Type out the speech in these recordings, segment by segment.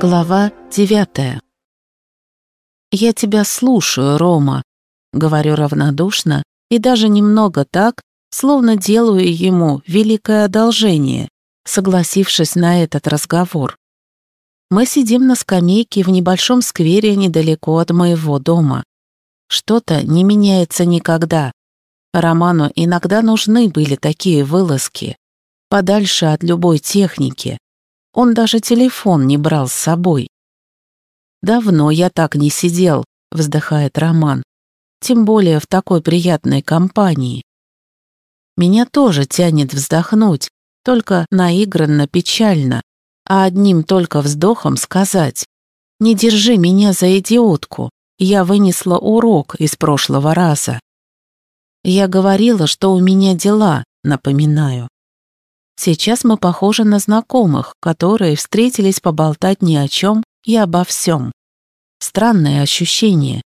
Глава девятая. «Я тебя слушаю, Рома», — говорю равнодушно и даже немного так, словно делаю ему великое одолжение, согласившись на этот разговор. Мы сидим на скамейке в небольшом сквере недалеко от моего дома. Что-то не меняется никогда. Роману иногда нужны были такие вылазки, подальше от любой техники, он даже телефон не брал с собой. «Давно я так не сидел», — вздыхает Роман. «Тем более в такой приятной компании». Меня тоже тянет вздохнуть, только наигранно печально, а одним только вздохом сказать «Не держи меня за идиотку, я вынесла урок из прошлого раза». Я говорила, что у меня дела, напоминаю. Сейчас мы похожи на знакомых, которые встретились поболтать ни о чем и обо всем. Странное ощущение.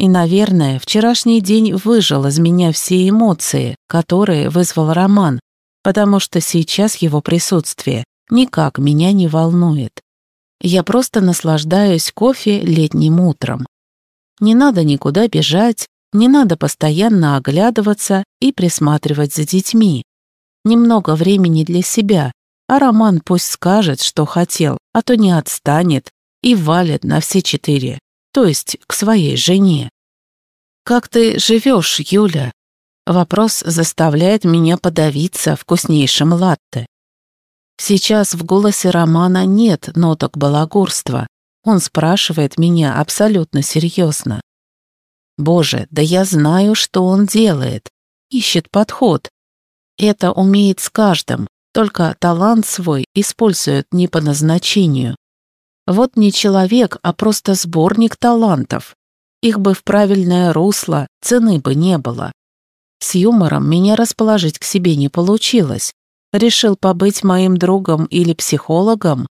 И, наверное, вчерашний день выжил из меня все эмоции, которые вызвал Роман, потому что сейчас его присутствие никак меня не волнует. Я просто наслаждаюсь кофе летним утром. Не надо никуда бежать, не надо постоянно оглядываться и присматривать за детьми немного времени для себя, а Роман пусть скажет, что хотел, а то не отстанет и валит на все четыре, то есть к своей жене. «Как ты живешь, Юля?» Вопрос заставляет меня подавиться вкуснейшим латте. Сейчас в голосе Романа нет ноток балагурства. Он спрашивает меня абсолютно серьезно. Боже, да я знаю, что он делает. Ищет подход, это умеет с каждым, только талант свой использует не по назначению. Вот не человек, а просто сборник талантов. Их бы в правильное русло, цены бы не было. С юмором меня расположить к себе не получилось. Решил побыть моим другом или психологом?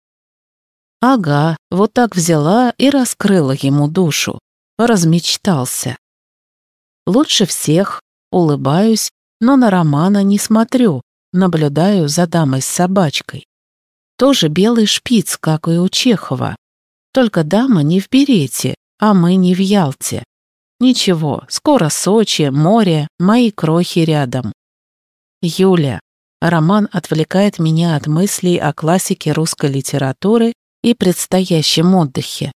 Ага, вот так взяла и раскрыла ему душу. Размечтался. Лучше всех, улыбаюсь но на Романа не смотрю, наблюдаю за дамой с собачкой. Тоже белый шпиц, как и у Чехова. Только дама не в берете, а мы не в Ялте. Ничего, скоро Сочи, море, мои крохи рядом. Юля. Роман отвлекает меня от мыслей о классике русской литературы и предстоящем отдыхе.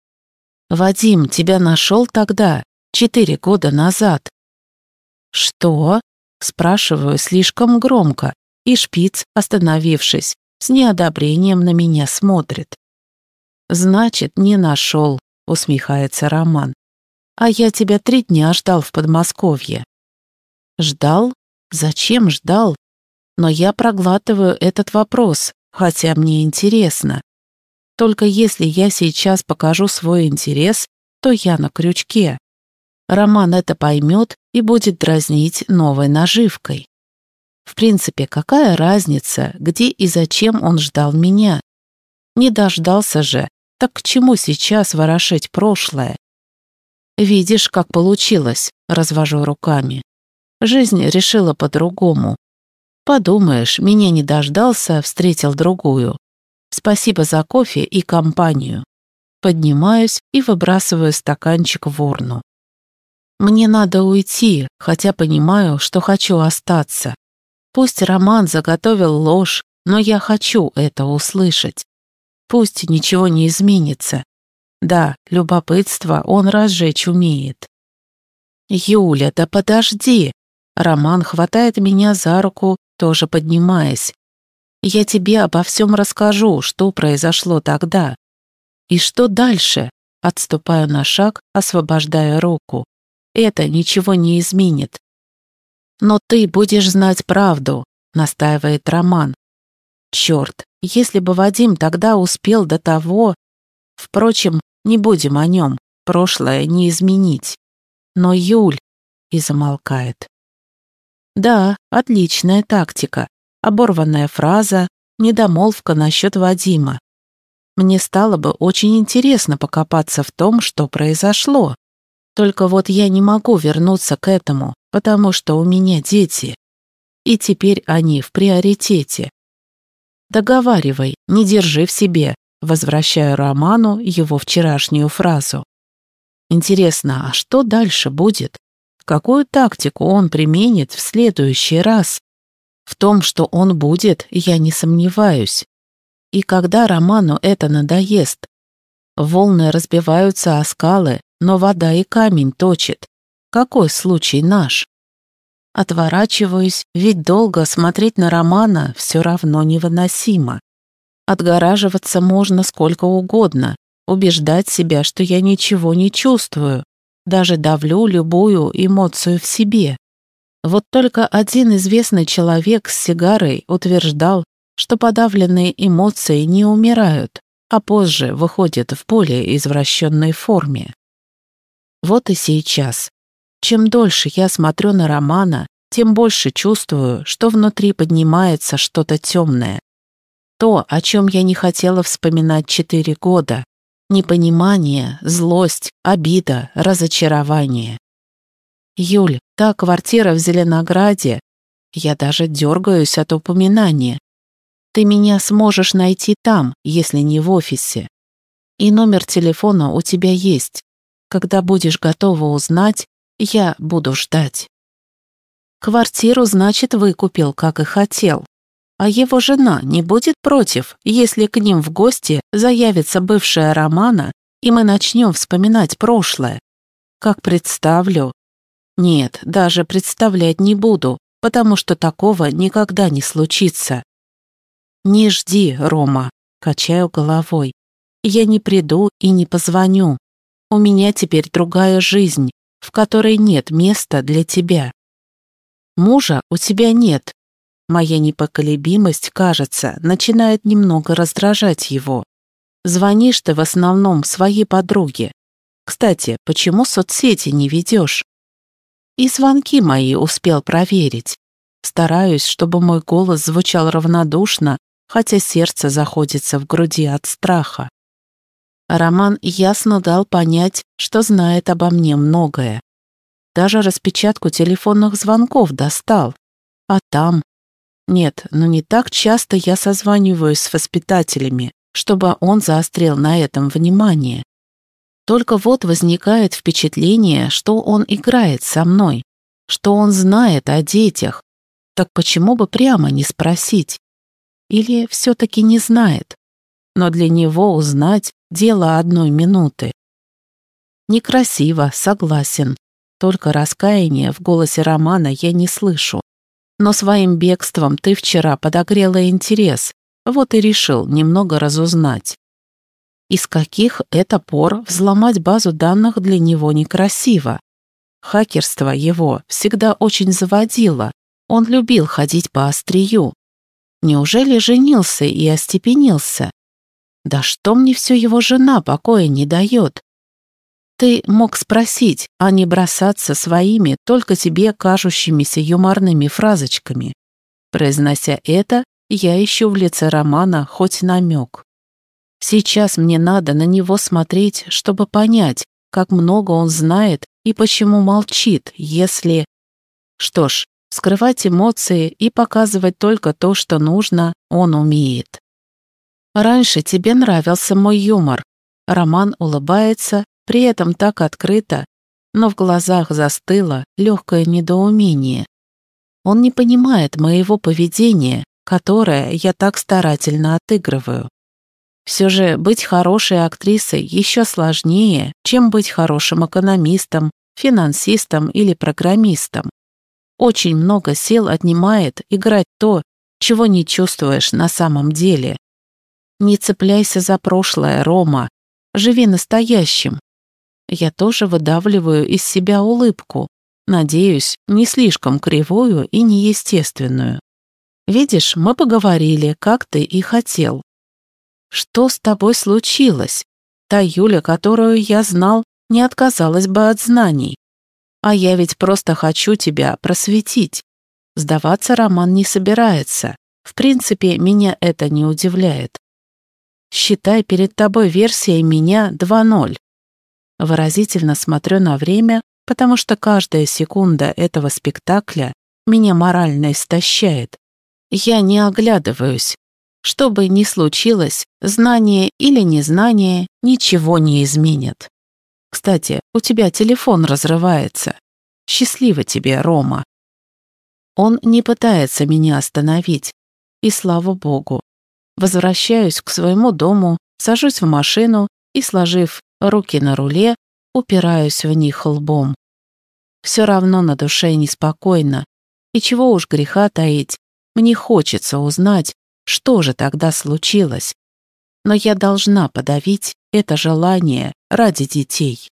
Вадим тебя нашел тогда, четыре года назад. Что? Спрашиваю слишком громко, и шпиц, остановившись, с неодобрением на меня смотрит. «Значит, не нашел», — усмехается Роман. «А я тебя три дня ждал в Подмосковье». «Ждал? Зачем ждал?» Но я проглатываю этот вопрос, хотя мне интересно. Только если я сейчас покажу свой интерес, то я на крючке. Роман это поймет и будет дразнить новой наживкой. В принципе, какая разница, где и зачем он ждал меня? Не дождался же, так к чему сейчас ворошить прошлое? Видишь, как получилось, развожу руками. Жизнь решила по-другому. Подумаешь, меня не дождался, встретил другую. Спасибо за кофе и компанию. Поднимаюсь и выбрасываю стаканчик в урну. Мне надо уйти, хотя понимаю, что хочу остаться. Пусть Роман заготовил ложь, но я хочу это услышать. Пусть ничего не изменится. Да, любопытство он разжечь умеет. «Юля, да подожди!» Роман хватает меня за руку, тоже поднимаясь. «Я тебе обо всем расскажу, что произошло тогда. И что дальше?» Отступаю на шаг, освобождая руку это ничего не изменит. «Но ты будешь знать правду», — настаивает Роман. «Черт, если бы Вадим тогда успел до того...» Впрочем, не будем о нем, прошлое не изменить. Но Юль... И замолкает. Да, отличная тактика. Оборванная фраза, недомолвка насчет Вадима. Мне стало бы очень интересно покопаться в том, что произошло. Только вот я не могу вернуться к этому, потому что у меня дети. И теперь они в приоритете. Договаривай, не держи в себе, возвращаю Роману его вчерашнюю фразу. Интересно, а что дальше будет? Какую тактику он применит в следующий раз? В том, что он будет, я не сомневаюсь. И когда Роману это надоест? Волны разбиваются о скалы, но вода и камень точит. Какой случай наш? Отворачиваюсь, ведь долго смотреть на Романа все равно невыносимо. Отгораживаться можно сколько угодно, убеждать себя, что я ничего не чувствую, даже давлю любую эмоцию в себе. Вот только один известный человек с сигарой утверждал, что подавленные эмоции не умирают, а позже выходят в более извращенной форме. Вот и сейчас. Чем дольше я смотрю на Романа, тем больше чувствую, что внутри поднимается что-то темное. То, о чем я не хотела вспоминать четыре года. Непонимание, злость, обида, разочарование. Юль, та квартира в Зеленограде. Я даже дергаюсь от упоминания. Ты меня сможешь найти там, если не в офисе. И номер телефона у тебя есть. Когда будешь готова узнать, я буду ждать. Квартиру, значит, выкупил, как и хотел. А его жена не будет против, если к ним в гости заявится бывшая Романа, и мы начнем вспоминать прошлое. Как представлю. Нет, даже представлять не буду, потому что такого никогда не случится. Не жди, Рома, качаю головой. Я не приду и не позвоню. У меня теперь другая жизнь, в которой нет места для тебя. Мужа у тебя нет, Моя непоколебимость, кажется, начинает немного раздражать его. Звонишь ты в основном своей подруге. Кстати, почему соцсети не ведешь? И звонки мои успел проверить. Стараюсь, чтобы мой голос звучал равнодушно, хотя сердце заходится в груди от страха. Роман ясно дал понять, что знает обо мне многое. Даже распечатку телефонных звонков достал. А там нет, но не так часто я созваниваюсь с воспитателями, чтобы он заострил на этом внимание. Только вот возникает впечатление, что он играет со мной, что он знает о детях. Так почему бы прямо не спросить? Или все-таки не знает? Но для него узнать – дело одной минуты. Некрасиво, согласен. Только раскаяния в голосе Романа я не слышу. Но своим бегством ты вчера подогрела интерес, вот и решил немного разузнать. Из каких это пор взломать базу данных для него некрасиво? Хакерство его всегда очень заводило, он любил ходить по острию. Неужели женился и остепенился? Да что мне все его жена покоя не дает? Ты мог спросить, а не бросаться своими, только тебе кажущимися юморными фразочками. Произнося это, я ищу в лице Романа хоть намек. Сейчас мне надо на него смотреть, чтобы понять, как много он знает и почему молчит, если... Что ж, скрывать эмоции и показывать только то, что нужно, он умеет. Раньше тебе нравился мой юмор. Роман улыбается при этом так открыто, но в глазах застыло легкое недоумение. Он не понимает моего поведения, которое я так старательно отыгрываю. Все же быть хорошей актрисой еще сложнее, чем быть хорошим экономистом, финансистом или программистом. Очень много сил отнимает играть то, чего не чувствуешь на самом деле. Не цепляйся за прошлое, Рома. Живи настоящим, я тоже выдавливаю из себя улыбку, надеюсь, не слишком кривую и неестественную. Видишь, мы поговорили, как ты и хотел. Что с тобой случилось? Та Юля, которую я знал, не отказалась бы от знаний. А я ведь просто хочу тебя просветить. Сдаваться Роман не собирается. В принципе, меня это не удивляет. Считай перед тобой версией меня 2.0. Выразительно смотрю на время, потому что каждая секунда этого спектакля меня морально истощает. Я не оглядываюсь. Что бы ни случилось, знание или незнание ничего не изменит. Кстати, у тебя телефон разрывается. Счастливо тебе, Рома. Он не пытается меня остановить. И слава богу. Возвращаюсь к своему дому, сажусь в машину и, сложив руки на руле, упираюсь в них лбом. Все равно на душе неспокойно. И чего уж греха таить, мне хочется узнать, что же тогда случилось. Но я должна подавить это желание ради детей.